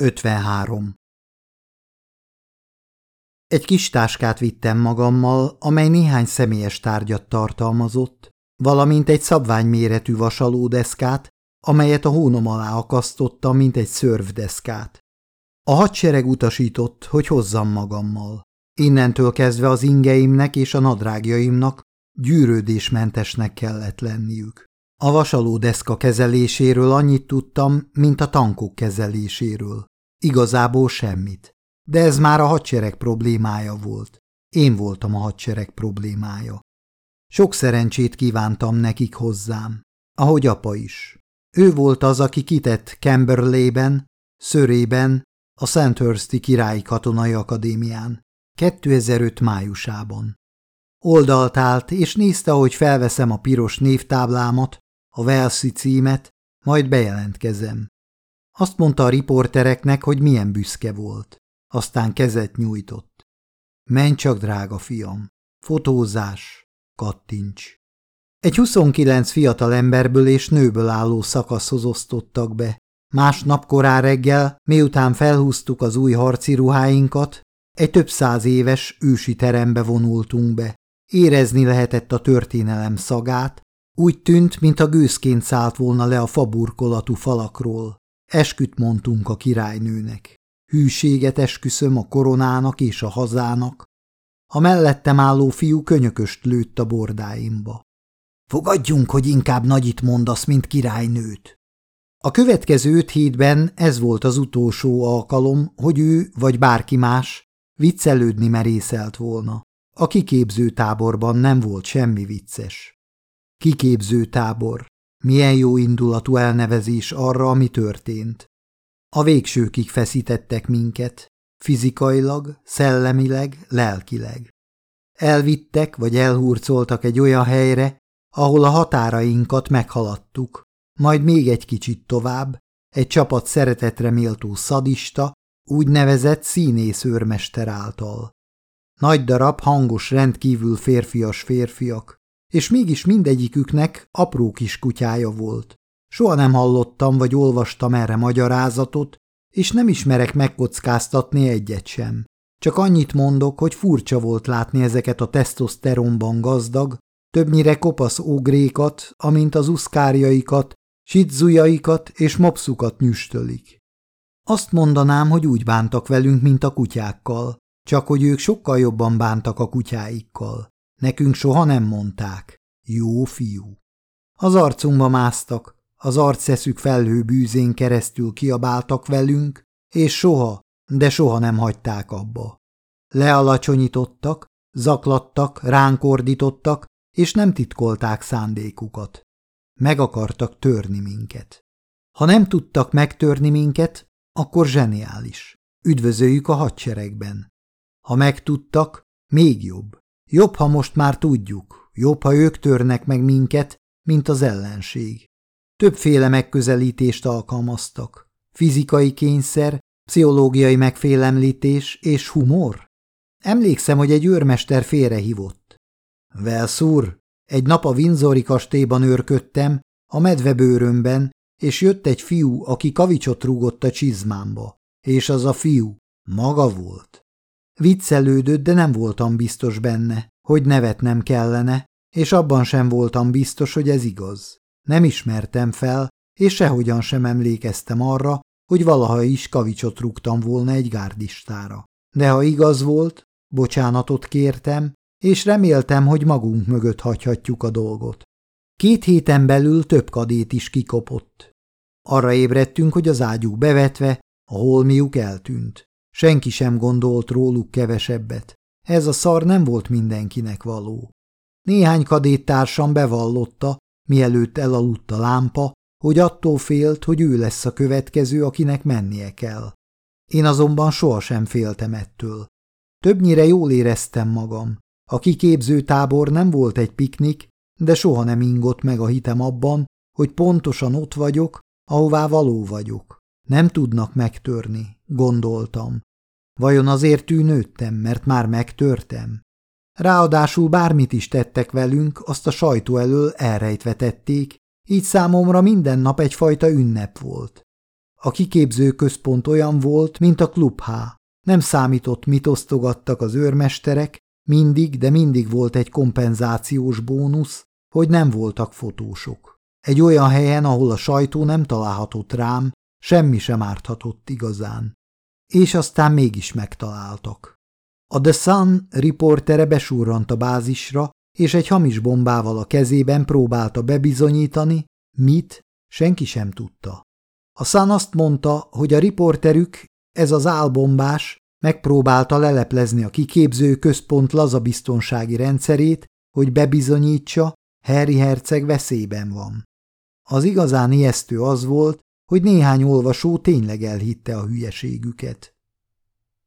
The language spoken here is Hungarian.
53. Egy kis táskát vittem magammal, amely néhány személyes tárgyat tartalmazott, valamint egy szabványméretű vasalódeszkát, amelyet a hónom alá akasztottam, mint egy szörvdeszkát. A hadsereg utasított, hogy hozzam magammal. Innentől kezdve az ingeimnek és a nadrágjaimnak gyűrődésmentesnek kellett lenniük. A vasalódeszka kezeléséről annyit tudtam, mint a tankok kezeléséről. Igazából semmit. De ez már a hadsereg problémája volt. Én voltam a hadsereg problémája. Sok szerencsét kívántam nekik hozzám, ahogy apa is. Ő volt az, aki kitett Camberley-ben, Szörében, a Sandhursti Királyi Katonai Akadémián, 2005 májusában. Oldalt állt, és nézte, hogy felveszem a piros névtáblámat, a Velszi címet, majd bejelentkezem. Azt mondta a riportereknek, hogy milyen büszke volt. Aztán kezet nyújtott. Menj csak, drága fiam. Fotózás. Kattincs. Egy 29 fiatal emberből és nőből álló szakaszhoz osztottak be. Másnap korán reggel, miután felhúztuk az új harci ruháinkat, egy több száz éves ősi terembe vonultunk be. Érezni lehetett a történelem szagát, úgy tűnt, mint a gőzként szállt volna le a faburkolatú falakról. Esküt mondtunk a királynőnek. Hűséget esküszöm a koronának és a hazának. A mellettem álló fiú könyököst lőtt a bordáimba. Fogadjunk, hogy inkább nagyit mondasz, mint királynőt. A következő öt hétben ez volt az utolsó alkalom, hogy ő vagy bárki más viccelődni merészelt volna. A kiképző táborban nem volt semmi vicces. Kiképző tábor. Milyen jó indulatú elnevezés arra, ami történt. A végsőkig feszítettek minket, fizikailag, szellemileg, lelkileg. Elvittek vagy elhurcoltak egy olyan helyre, ahol a határainkat meghaladtuk, majd még egy kicsit tovább, egy csapat szeretetre méltó szadista, úgynevezett színész őrmester által. Nagy darab, hangos, rendkívül férfias férfiak, és mégis mindegyiküknek apró kis kutyája volt. Soha nem hallottam vagy olvastam erre magyarázatot, és nem ismerek megkockáztatni egyet sem. Csak annyit mondok, hogy furcsa volt látni ezeket a tesztoszteronban gazdag, többnyire kopasz ógrékat, amint az uszkárjaikat, sitzujaikat és mopszukat nyüstölik. Azt mondanám, hogy úgy bántak velünk, mint a kutyákkal, csak hogy ők sokkal jobban bántak a kutyáikkal. Nekünk soha nem mondták. Jó fiú. Az arcunkba másztak, az arceszük felhő bűzén keresztül kiabáltak velünk, és soha, de soha nem hagyták abba. Lealacsonyítottak, zaklattak, ránkordítottak, és nem titkolták szándékukat. Meg akartak törni minket. Ha nem tudtak megtörni minket, akkor zseniális. Üdvözöljük a hadseregben. Ha megtudtak, még jobb. Jobb, ha most már tudjuk, jobb, ha ők törnek meg minket, mint az ellenség. Többféle megközelítést alkalmaztak. Fizikai kényszer, pszichológiai megfélemlítés és humor. Emlékszem, hogy egy őrmester félrehívott. Velszúr, egy nap a Windsori kastélyban őrködtem, a medvebőrömben, és jött egy fiú, aki kavicsot rúgott a csizmámba. És az a fiú maga volt. Viccelődött, de nem voltam biztos benne, hogy nevetnem kellene, és abban sem voltam biztos, hogy ez igaz. Nem ismertem fel, és sehogyan sem emlékeztem arra, hogy valaha is kavicsot rúgtam volna egy gárdistára. De ha igaz volt, bocsánatot kértem, és reméltem, hogy magunk mögött hagyhatjuk a dolgot. Két héten belül több kadét is kikopott. Arra ébredtünk, hogy az ágyuk bevetve, a holmiuk eltűnt. Senki sem gondolt róluk kevesebbet. Ez a szar nem volt mindenkinek való. Néhány kadéttársam bevallotta, mielőtt elaludt a lámpa, hogy attól félt, hogy ő lesz a következő, akinek mennie kell. Én azonban sohasem féltem ettől. Többnyire jól éreztem magam. A kiképző tábor nem volt egy piknik, de soha nem ingott meg a hitem abban, hogy pontosan ott vagyok, ahová való vagyok. Nem tudnak megtörni, gondoltam. Vajon azért tűnődtem, mert már megtörtem? Ráadásul bármit is tettek velünk, azt a sajtó elől elrejtve tették, így számomra minden nap egyfajta ünnep volt. A kiképző központ olyan volt, mint a klubhá. Nem számított, mit osztogattak az őrmesterek, mindig, de mindig volt egy kompenzációs bónusz, hogy nem voltak fotósok. Egy olyan helyen, ahol a sajtó nem találhatott rám, semmi sem árthatott igazán. És aztán mégis megtaláltak. A The Sun riportere besurrant a bázisra, és egy hamis bombával a kezében próbálta bebizonyítani, mit, senki sem tudta. A Sun azt mondta, hogy a riporterük, ez az álbombás, megpróbálta leleplezni a kiképző központ lazabiztonsági rendszerét, hogy bebizonyítsa, Harry herceg veszélyben van. Az igazán ijesztő az volt, hogy néhány olvasó tényleg elhitte a hülyeségüket.